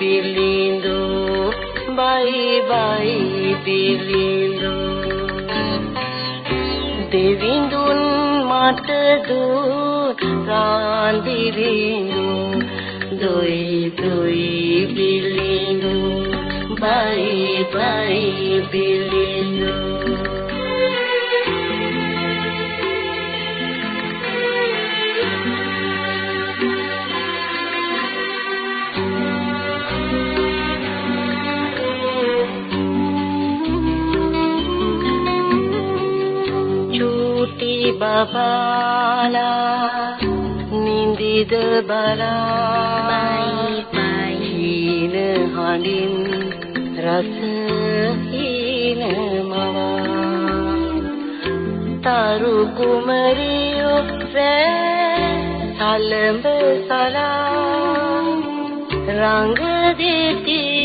bilindo bye bye bilindo දෙවිඳුන් මට දුක් රාන්දිරිඳු දොයි දොයි බිලිඳු බයි බයි බිලිඳු බබාලා නින්දිද බලායි පයින හඬින් රස හීන මවා තරු කුමරියෝ රෑ සලඹ සලා රංග දෙති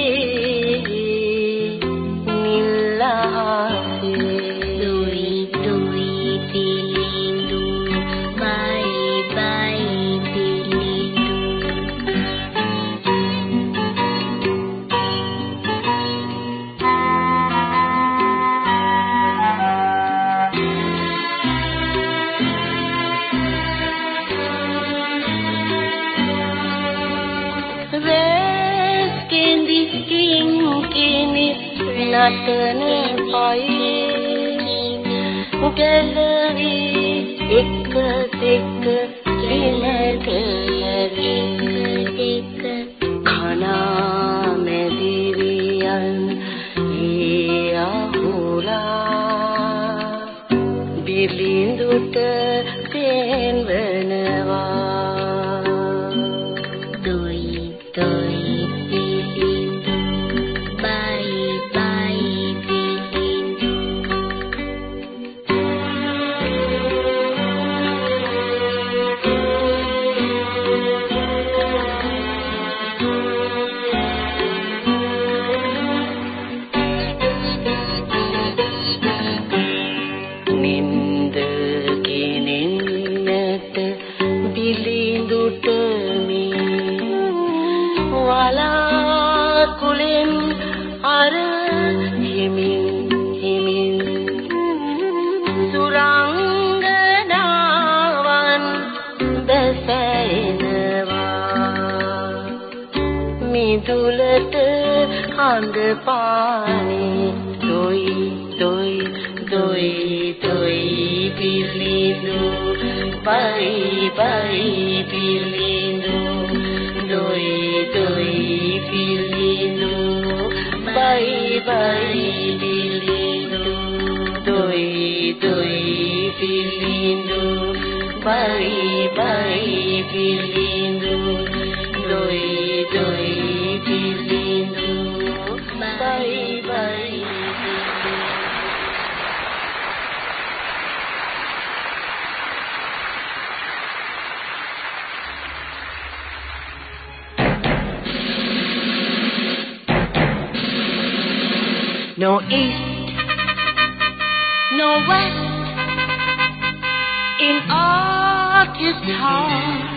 නටන පයි ගැලවි එක දෙක No east, no west, in August heart.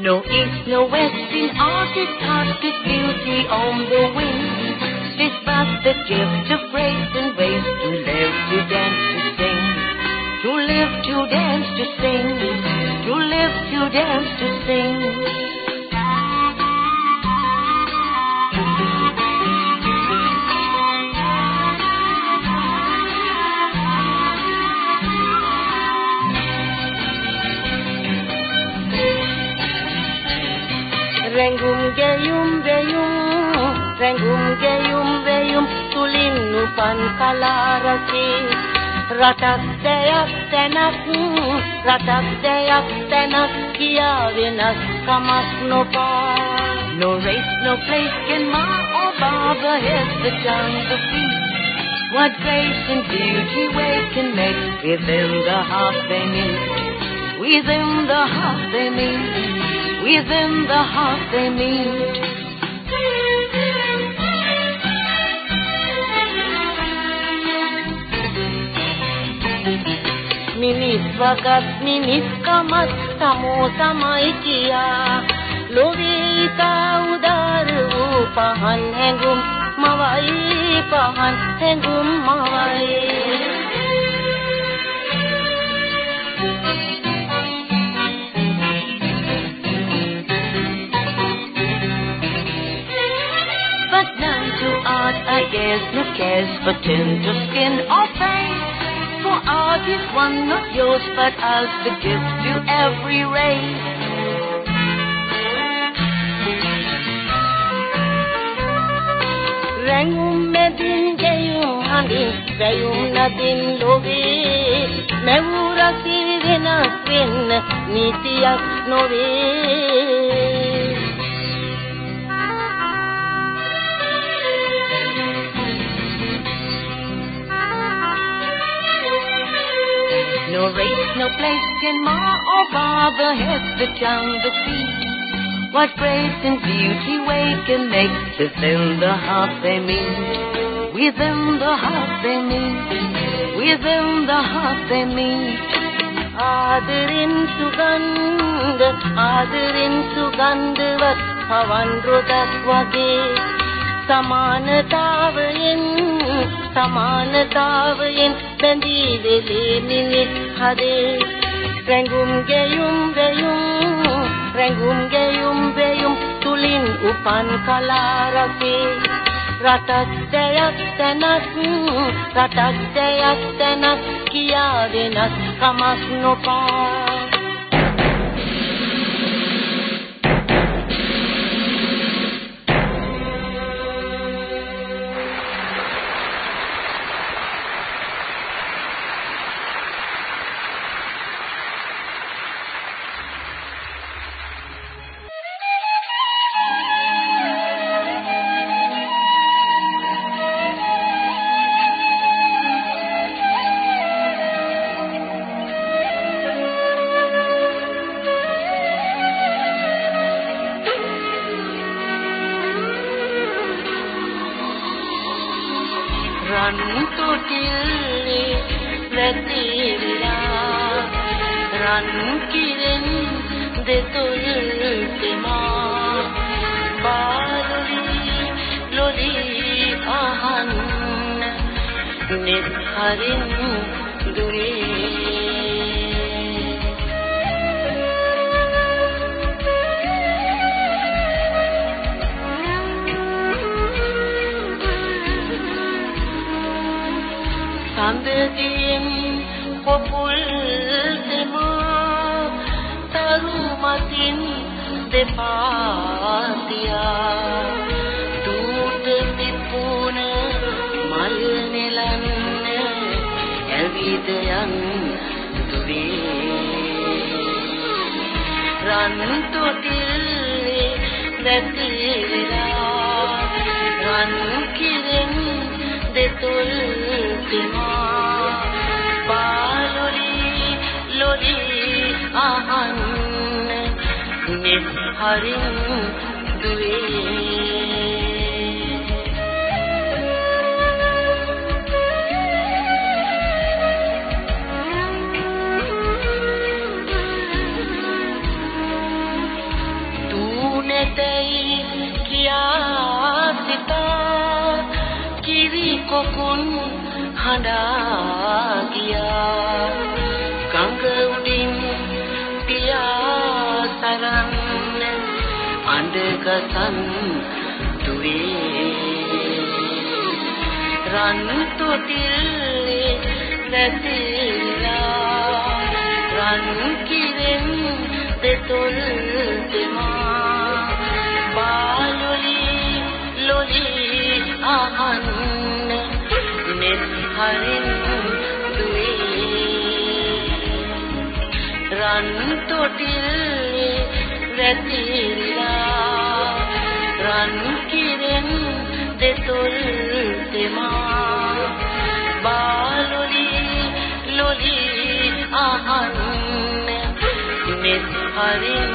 No east, no west in August heart is beauty on the wing. It's fast the gift of grace and ways to live, to dance, to sing. To live, to dance, to sing. To live, to dance, to sing. Rangum gayum gayum, rangum gayum. උපන් කලා රසේ රටක් දැයක් තැනක් රටක් දැයක් තැනක් කියා වෙනස් කමක් නොපා No race, no place can mar or bother his the jungle feet. What grace and beauty we can make within the heart they meet, within the heart they meet. within the heart they meet. මිනිස් වගත් මිනිස් කමත් සමෝ තමයි කියා ලොවේ ඉතා උදාර වූ පහන් හැඟුම් මවයි පහන් හැඟුම් මවයි cares, no cares for tint of skin or face. dog is one of yours, but I'll gift to every race. Rangum medin gayum hani, gayum nadin lobe. Mevura sirena sin, nitiyak nove. No race, no place can mar or bar the head that down the feet. What grace and beauty waken makes within the heart they meet. Within the heart they meet. Within the heart they meet. ആദരിൻ സുഗന്ധ ആദരിൻ സുഗന്ധവത് അവൻറുതത്വകേ സമാനതാവയൻ സമാനതാവയൻ බැඳී වෙලේ මිනිස් හදේ රැඟුම් ගැයුම් වැයුම් රැඟුම් ගැයුම් වැයුම් තුලින් උපන් කලා රසේ රටක් දැයක් තැනක් රටක් දැයක් තැනක් කියා වෙනස් කමක් නොපා රන් තොටිල්ලේ වැතිරිලා. රන් කිරෙන් දෙතොල් තෙමා බාලුලි ලොලි අහන්න. net හරින්න සඳදින් පොපුල් දෙමා තරු මතින් දෙපාතියා දූත පිපුන මල් නෙලන්න ඇවිද යන් දුවේ රන් තොටිල්ලේ නැතිලා රන් කිරෙන් දෙතුල් තිමා බාලොලි ලොලි අහන්න නෙත් හරින් දුවේ කොකුන් හඬා ගියා. ගඟ උඩින් පියා සරන්න අඬගසන් දුවේ. රන් තොටිල්ලේ වැතිලා රන් කිරෙන් තොටිල්ලේ වැතිරිලා රන් කිරෙන් දෙතොල් තෙමා බාලොලි ලොලි අහන්න මෙත් හරින්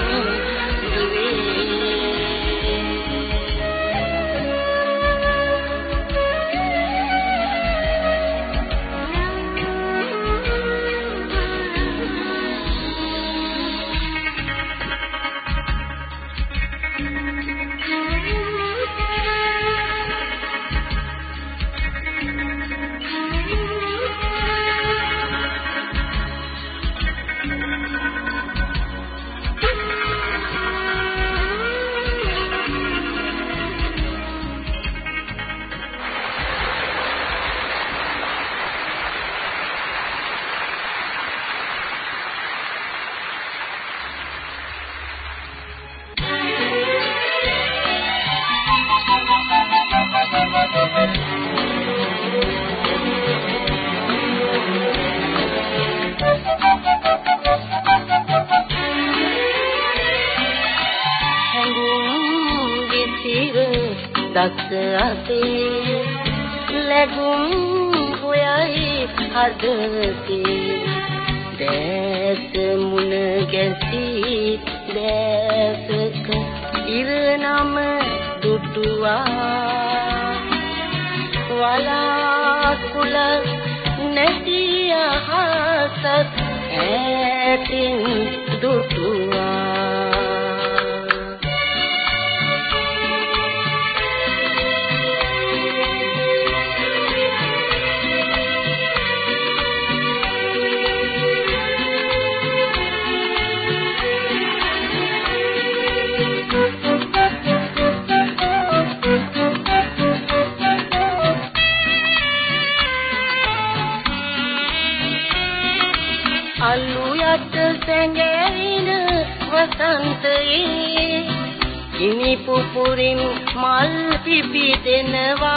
පිපිදෙනවා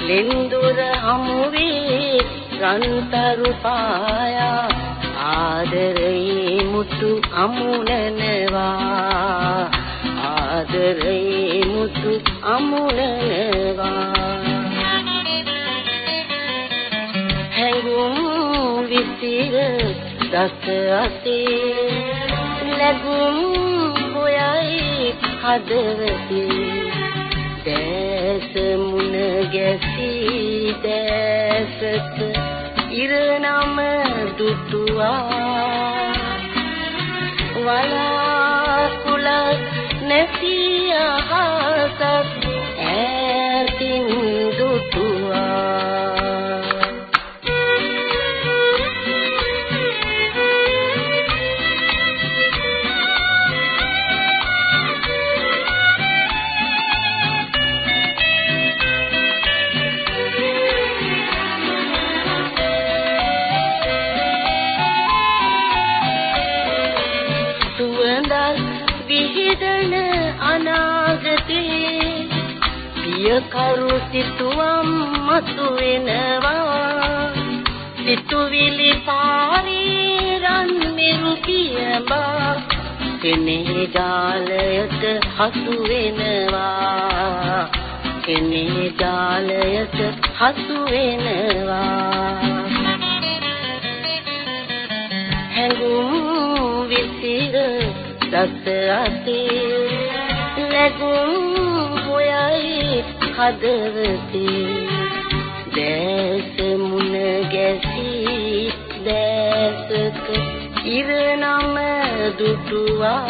ලෙන්දුර හමුවේ රන්තරු පායා ආදරේ මුතු අමුණනවා. ආදරේ මුතු අමුණනවා. හැඟුම් විසිර දස අතේ ලැබුම් හොයයි හදවතේ දැස මුණ ගැසී දැසක ඉරනම දුටුවා. වලාකුල නැති හසු වෙනවා හැඟුම් විසිර දස අතේ ලැබුම් හදවතේ දැස මුණ ගැසී දැසක ඉරනම දුටුවා.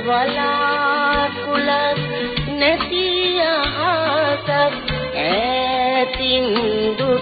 වලාකුලක් ඈතින්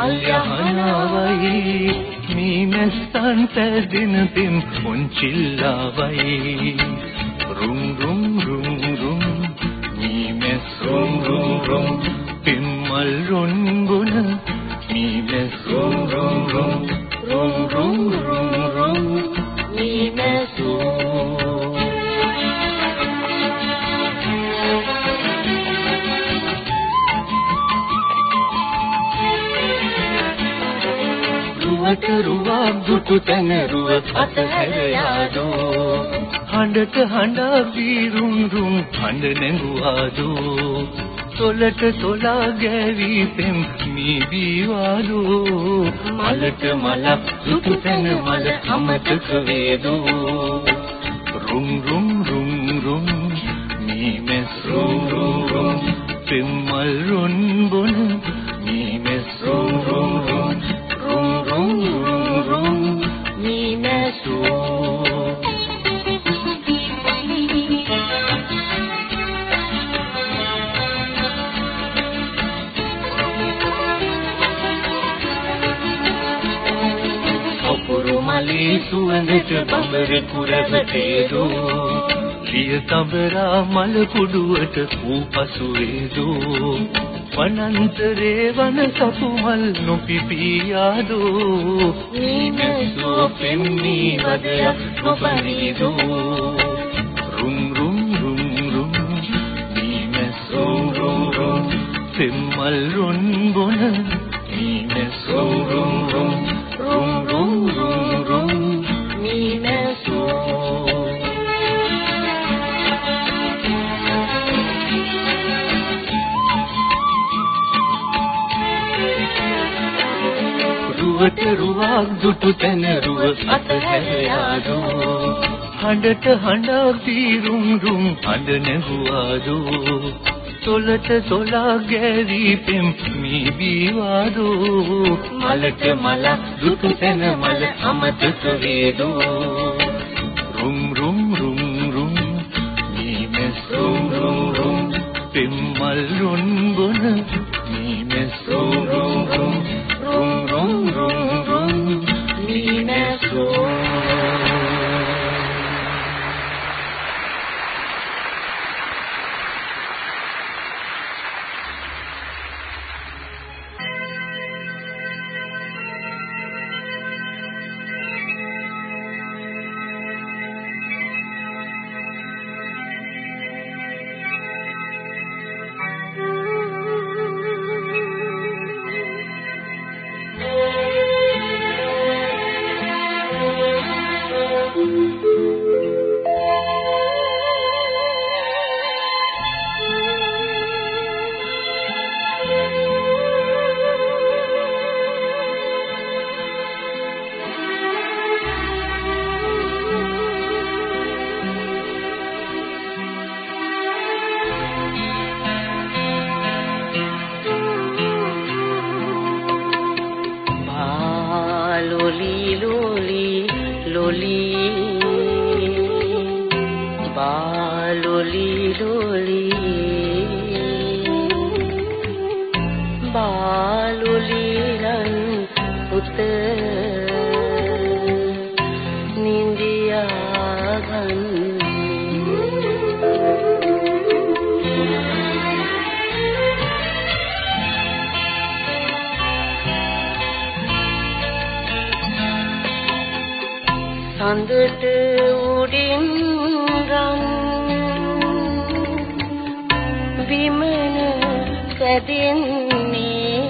මල්යහනවයි මීනස්සන්ත දිනපිම් උන්චිල්ලවයි රුම් රුම් රුම් රුම් මීමස් රුම් රුම් රුම් පිම්මල් රුම් කරුවා දුටු තැනරුව අතහැර යාදෝ. හඬට හඬා බීරුම් රුම් හඬ නැඟුවාදෝ. තොලට තොලා ගැවි පෙම් මේ බීවාදෝ මලට මලක් දුටු තැන මල අමතක වේදෝ. රුම් රුම් සුවඳට බඹරෙකු රැවටේදෝ ලිය තඹරා මල කුඩුවට ඌ පසු වේදෝ. වනන්තරේ වන සපු මල් නොපිපියාදෝ. නීමසෝ පෙම්නී වදයක් නොපරිදෝ රුම් රුම් රුම් රුම්. නීමසෝ රුම් රුම්. පෙම්මල් රුන් බොන නීමසෝ රුම් රුම්. රුම් රුම් රුම්. රුවට රුවක් දුටු තැන රුව අතහැරයාදෝ හඬට හඬා පීරුම් රුම් හඬ නැහුවාදෝ. තොලට තොලා ගෑවි පෙම් මී බීවාදෝ මලට මල දුටු තැන මල අමතක වේදෝ. සඳට උඩින් රන් විමන සැදෙන්නේ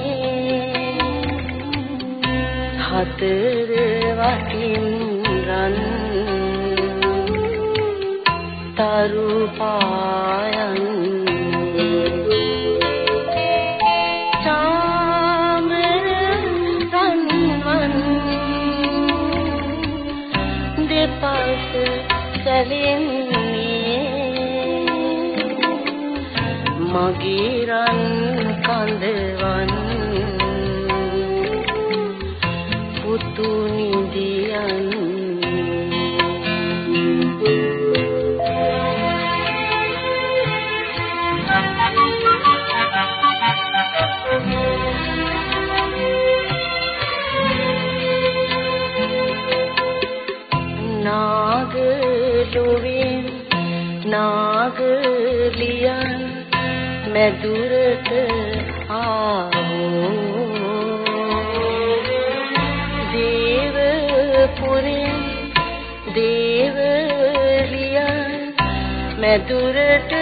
හතර වටින් රන් තරු මගේ රන් කඳවන් පුතු නාගලුවින් නාගලියන් මැදුරට ආවෝ දේවපුරින් දේවලියන් මැදුරට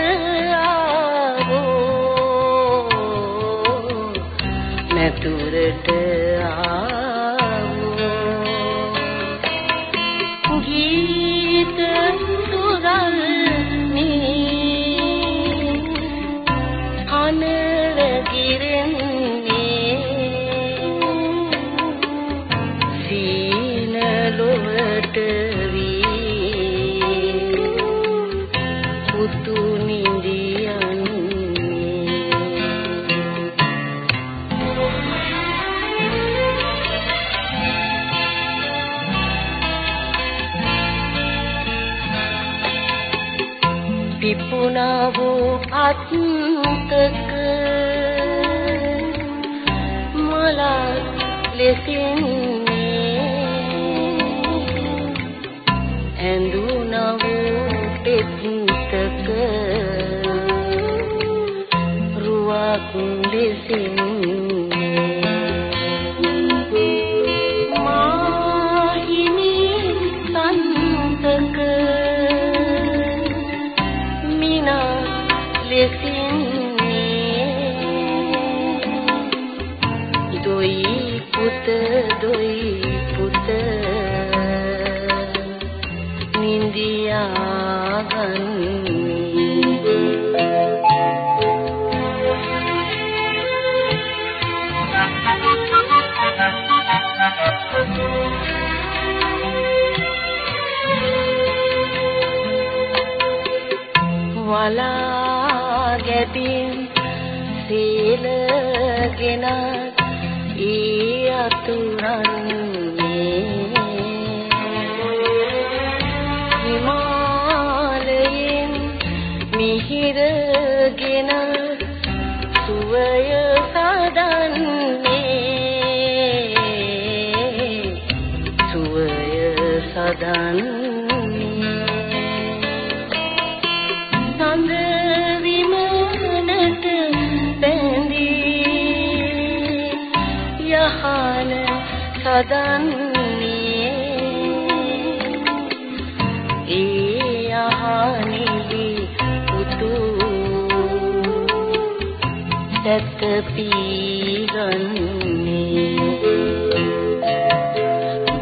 සැත පීගන්නේ.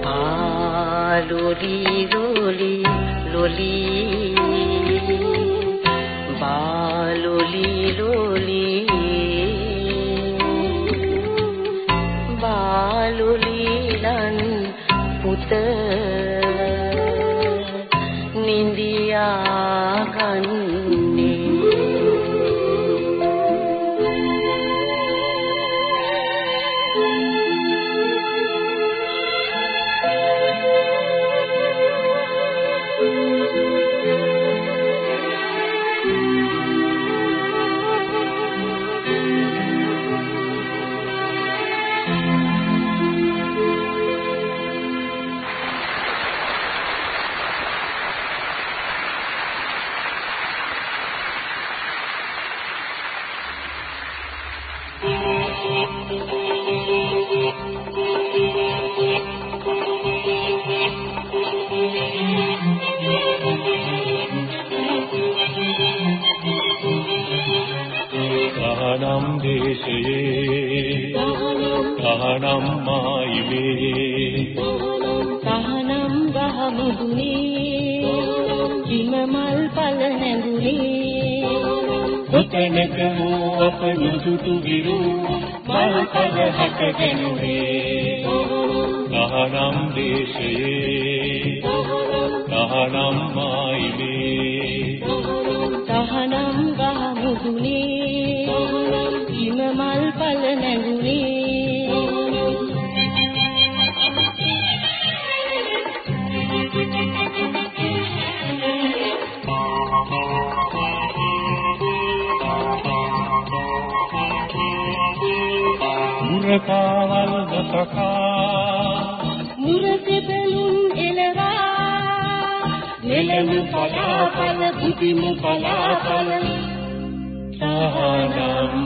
බාලුලි ලොලි ලොලි කොතැනක වූ අප නුදුටු විරු මල්කල හැකගෙනුනේ තහනම් දේශයේ තහනම් මායිලේ තහනම් ගහ මුදුනේ ඉම මල් පල නැගුනේ මුරකාවල් දසකා මුරසෙබලුන් එලවා නෙලමු පලාපල. බුදිමු පලාපල. සහනම්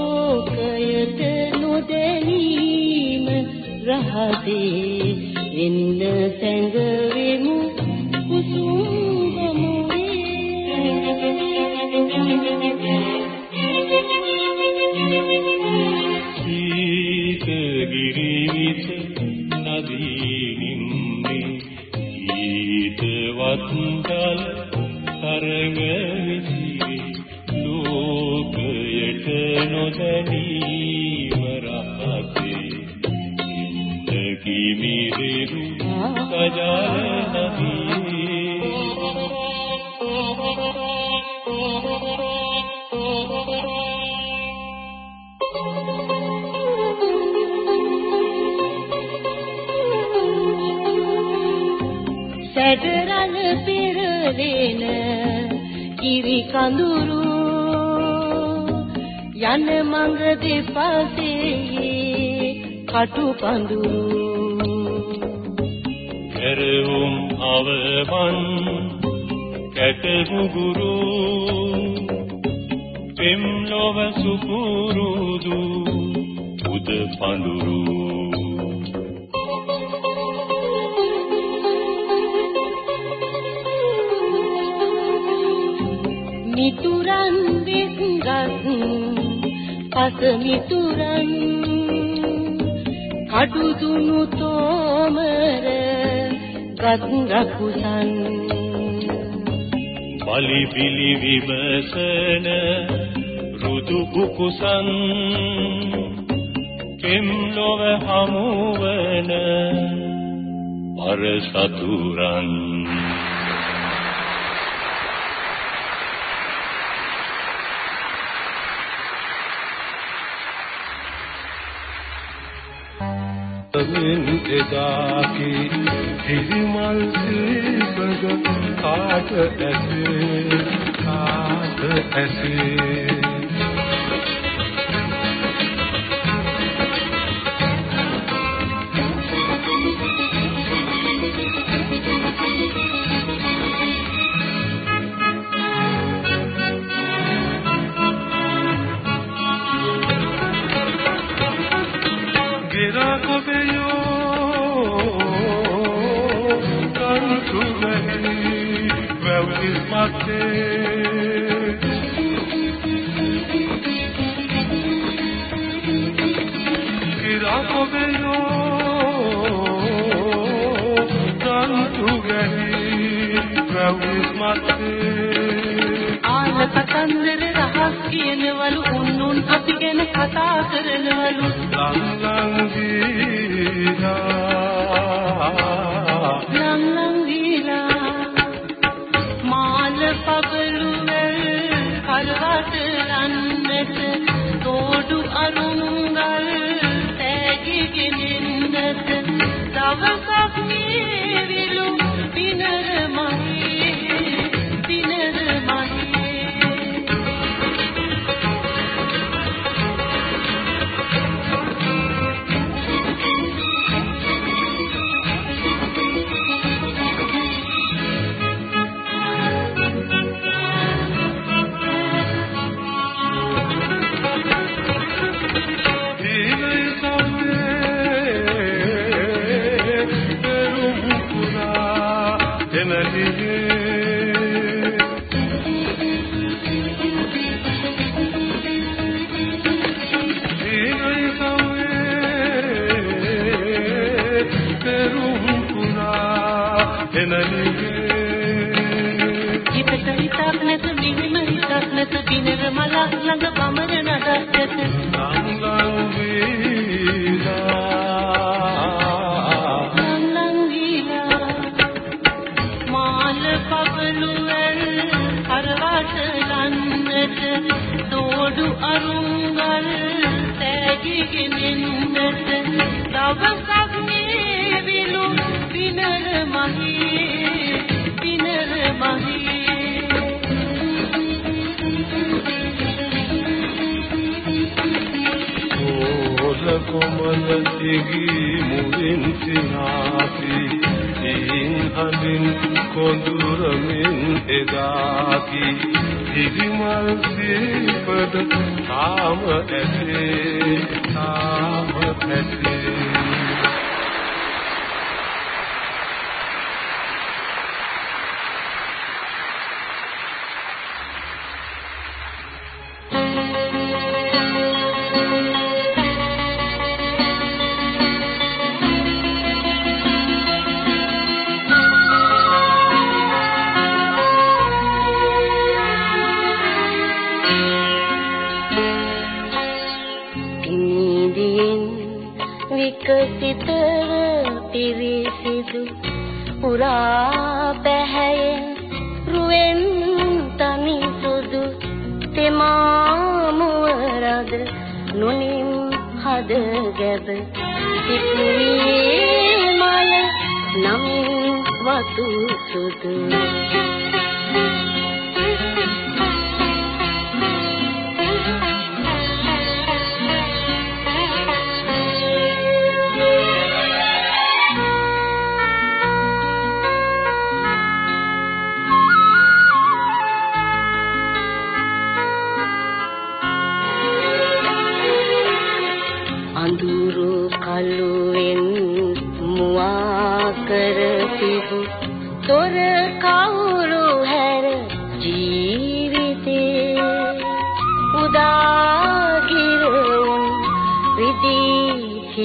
රහසේ එන්න සැඟවෙමු පෙරලෙන කිරි කඳුරු යන මඟ දෙපසේ කටු පඳුරු. පෙරවුම් අවවන් කැට මුගුරු පෙම්ලොව සුපුරුදු උද පඳුරු. මිතුරන් වෙස්ගත් පස මිතුරන් කඩු දුනු තෝමර ගත් රකුසන් බලි පිලි විමසන රුදු කුකුසන් කෙම් ලොව හමුවන පර සතුරන් මින් එදාකි හිරිමල් සිල්පග කාට ඇසේ? කාට ඇසේ? කතන්දර රහස් කියනවලු උන්නුන් අපි ගැන කතා කරනවලු. ලං ලං දීලා ලං ලං දීලා තෝඩු අරුංගල් තෑගිගෙනින්නට දවසක් මේ විලු පිනර මහේ melihim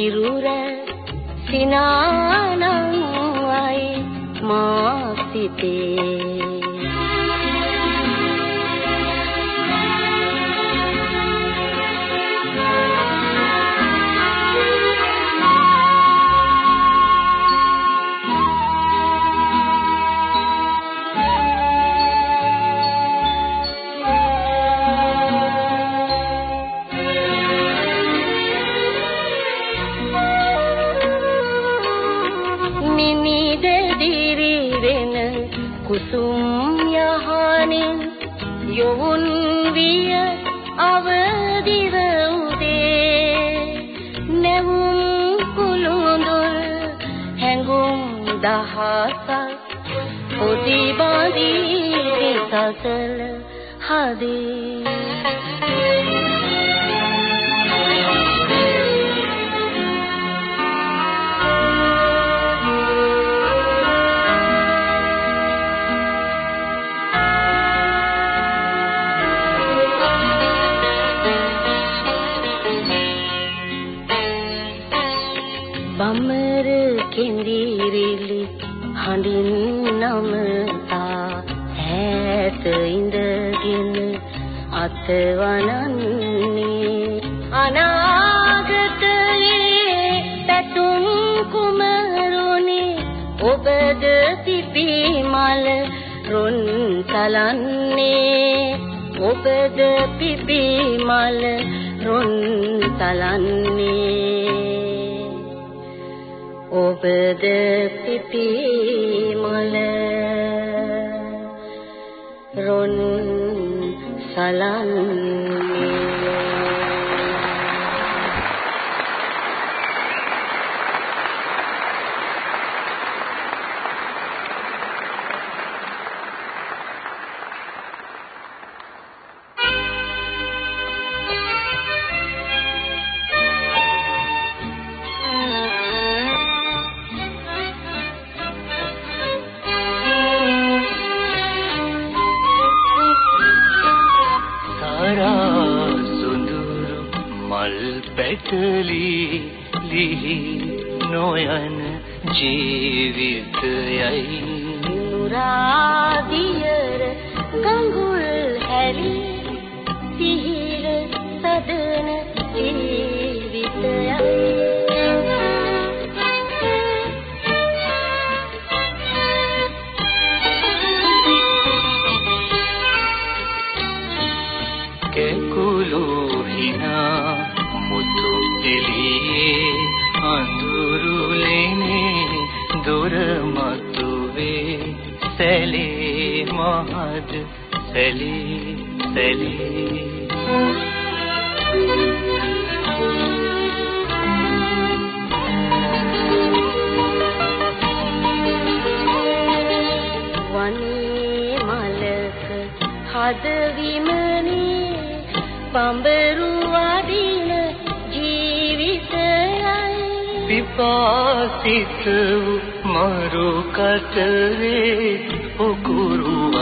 සිරුර සිනානම් අය මා සිතේ. සසල හදේ බමර කෙඳිරිලි හඳින් නම ඉඳගෙන අත්වනන්නේ අනාගතයේ පැතුම් කුමරුනේ ඔබද පිපී මල රොන් තලන්නේ. ඔබද පිපී මල රොන් තලන්නේ. ඔබද පිපී මල සලන් කලී ලිහි නොයන ජීවිතයයි. නුරාදී සැලී සැලී වනේ මලක හද විමනේ පඹරු වදින ජීවිතයයි. විපාසිත මරු කටවේ උකුරු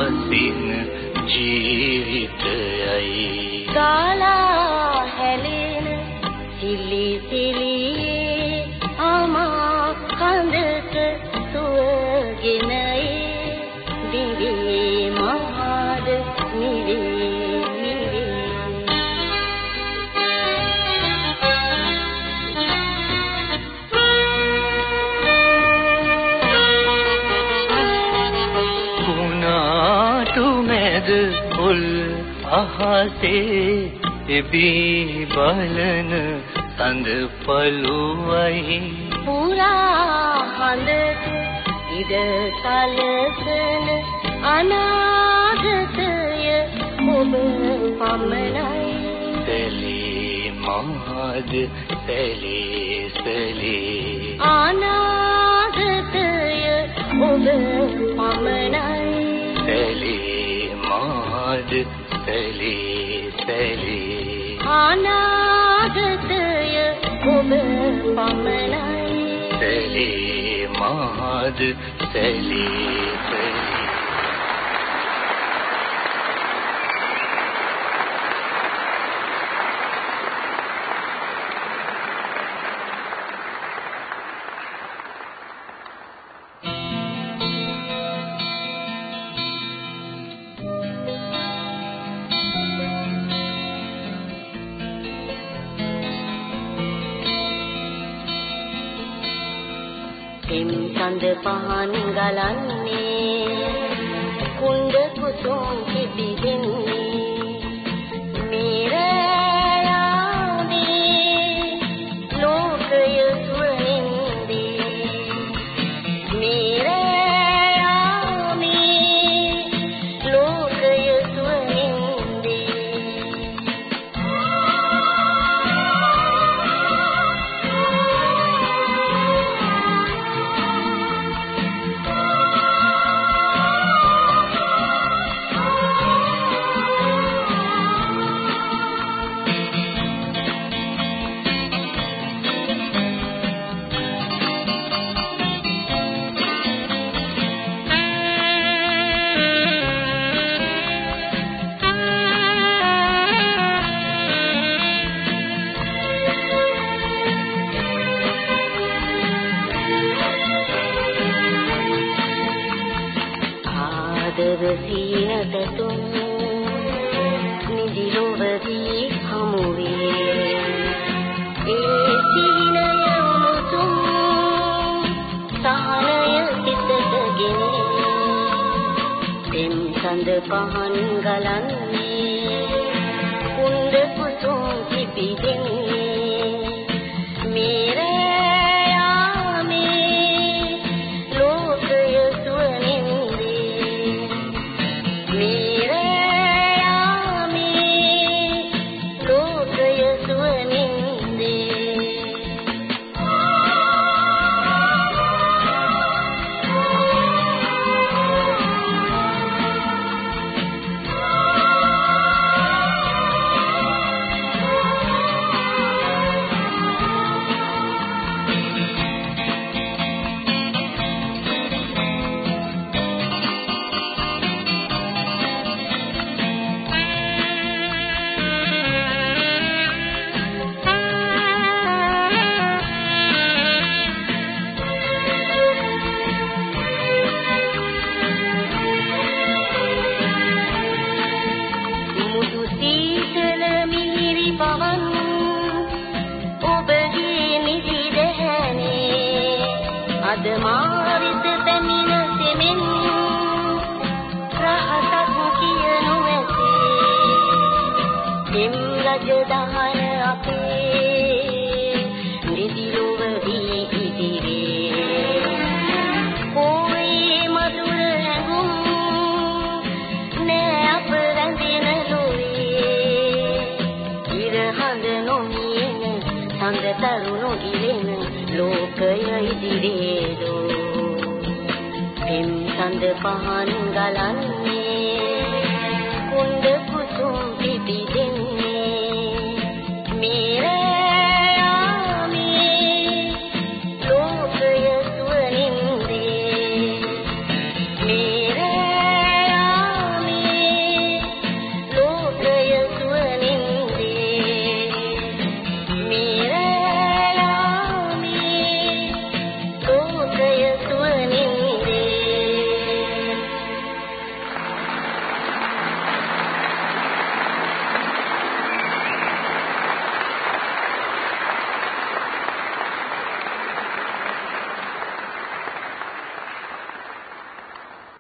අහසේ එබී බලන සඳ පළුවයි. පුරා හඳ ඉඩ සැලසෙන අනාගතය ඔබ පමණයි. සැලී මහද සැලී සැලී. අනාගතය ඔබ පමණයි. සැලී සැලී. අනාගතය ඔබ පමණයි. සැලී මාද සැලී සැලී පෙම් සඳ පහන් ගලන්නේ. කුණ්ඩ කුසුම් පහන් ගලන්නේ අද මාරිත පැමිණ සෙමෙන් රහසක් කියනු ඇති. එම් රජ දහන අපේ